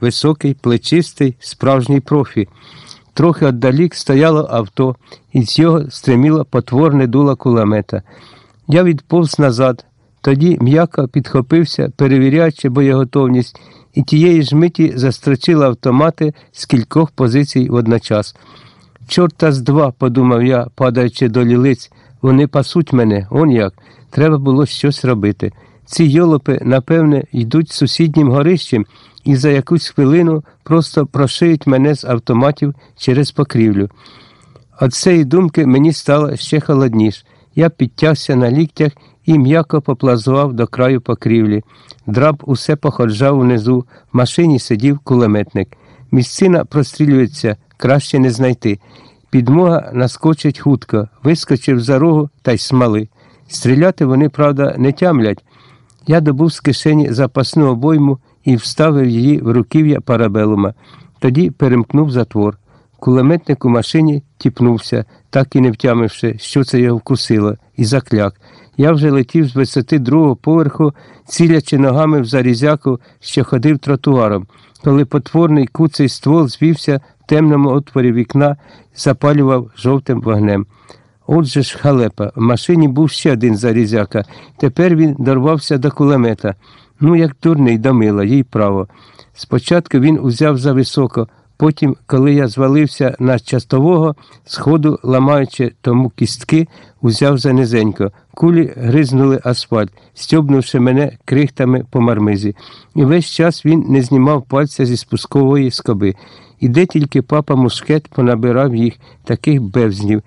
високий, плечистий, справжній профі. Трохи отдалік стояло авто, і з його стриміло потворне дуло кулемета. Я відповз назад, тоді м'яко підхопився, перевіряючи боєготовність, і тієї ж миті застрочили автомати з кількох позицій водночас. Чорта з два, подумав я, падаючи до лілиць, вони пасуть мене, он як. Треба було щось робити. Ці йолопи, напевне, йдуть сусіднім горищем і за якусь хвилину просто прошиють мене з автоматів через покрівлю. От цієї думки мені стало ще холодніше. Я підтягся на ліктях і м'яко поплазував до краю покрівлі. Драб усе походжав унизу, в машині сидів кулеметник. Місцина прострілюється, краще не знайти. Підмога наскочить хутко, вискочив за рогу та й смали. Стріляти вони, правда, не тямлять. Я добув з кишені запасну обойму і вставив її в руків'я парабелума. Тоді перемкнув затвор. Кулеметник у машині тіпнувся, так і не втямивши, що це його вкусило, і закляк. Я вже летів з висоти другого поверху, цілячи ногами в зарізяку, що ходив тротуаром, коли потворний куций ствол звівся в темному отворі вікна запалював жовтим вогнем. Отже ж, халепа, в машині був ще один зарізяка. Тепер він дорвався до кулемета. Ну, як дурний до мила, їй право. Спочатку він узяв за високо, потім, коли я звалився на частового, сходу, ламаючи тому кістки, узяв за низенько. Кулі гризнули асфальт, стьобнувши мене крихтами по мармизі. І весь час він не знімав пальця зі спускової скоби. І де тільки папа мушкет понабирав їх, таких бевзнів.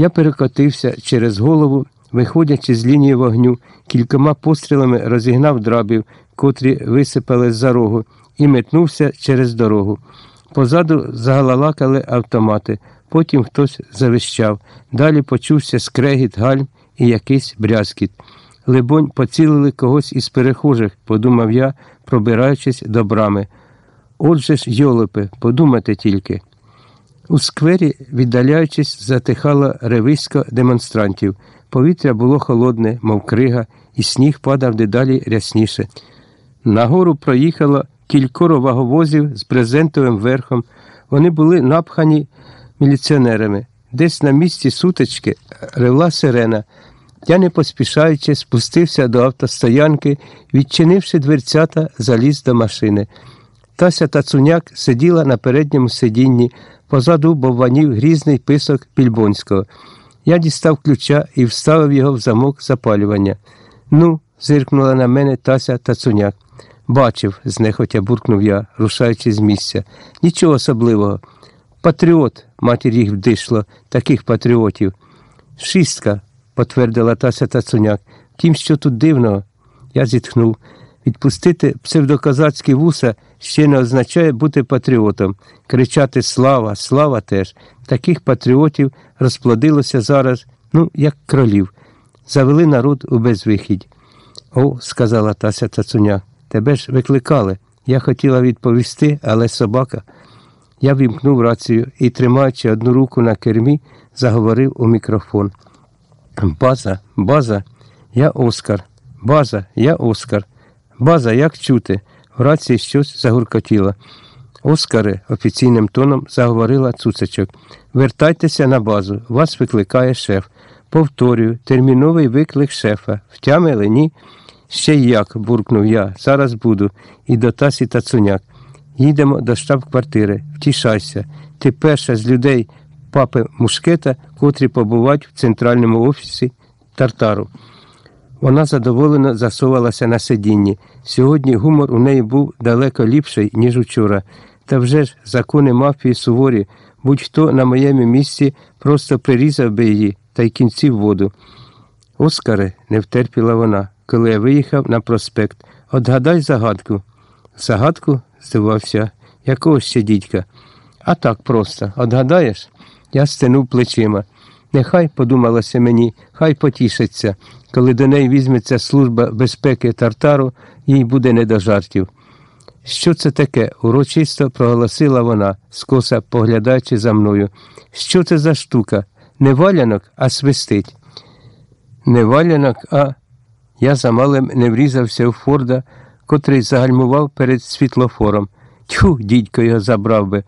Я перекотився через голову, виходячи з лінії вогню, кількома пострілами розігнав драбів, котрі висипали з-за рогу, і метнувся через дорогу. Позаду загалалакали автомати, потім хтось завищав. Далі почувся скрегіт гальм і якийсь брязкіт. Либонь, поцілили когось із перехожих, подумав я, пробираючись до брами. Отже ж, йолопи, подумайте тільки. У сквері, віддаляючись, затихало ревисько демонстрантів. Повітря було холодне, мов крига, і сніг падав дедалі рясніше. Нагору проїхало кількоро ваговозів з брезентовим верхом. Вони були напхані міліціонерами. Десь на місці сутички ревла сирена. Я, не поспішаючи, спустився до автостоянки, відчинивши дверцята, заліз до машини. Тася Тацуняк сиділа на передньому сидінні, позаду бовванів грізний писок Пільбонського. Я дістав ключа і вставив його в замок запалювання. Ну, зиркнула на мене Тася Тацуняк. Бачив, знехотя буркнув я, рушаючи з місця. Нічого особливого. Патріот, матір їх вдишло, таких патріотів. Шістка, потвердила Тася Тацуняк. Втім, що тут дивного, я зітхнув. Відпустити псевдоказацькі вуса ще не означає бути патріотом, кричати Слава, слава теж. Таких патріотів розплодилося зараз, ну, як кролів. Завели народ у безвихідь. О, сказала Тася Тацуня, тебе ж викликали. Я хотіла відповісти, але собака. Я вімкнув рацію і, тримаючи одну руку на кермі, заговорив у мікрофон. База, база, я Оскар. База, я Оскар. База, як чути? В рації щось загуркотіло. Оскари, офіційним тоном заговорила цуцечок. Вертайтеся на базу, вас викликає шеф. Повторюю, терміновий виклик шефа. Втямили, ні? Ще як, буркнув я. Зараз буду. І до Тасі Тацуняк. Їдемо до штаб-квартири. Втішайся. Ти перша з людей папи Мушкета, котрі побувають в центральному офісі Тартару. Вона задоволено засовалася на сидінні. Сьогодні гумор у неї був далеко ліпший, ніж учора. Та вже ж закони мафії суворі, будь-хто на моєму місці просто прирізав би її та й кінці в воду. Оскаре, не втерпіла вона, коли я виїхав на проспект. Отгадай загадку. Загадку? здивався. Якого ще дідька? А так просто. Отгадаєш? Я стенув плечима. Нехай, подумалося мені, хай потішиться. Коли до неї візьметься служба безпеки Тартару, їй буде не до жартів. Що це таке? урочисто проголосила вона, скоса поглядаючи за мною. Що це за штука? Не валянок, а свистить. Не валянок, а. Я замалем не врізався у Форда, котрий загальмував перед світлофором. Тьху, дідько його забрав би.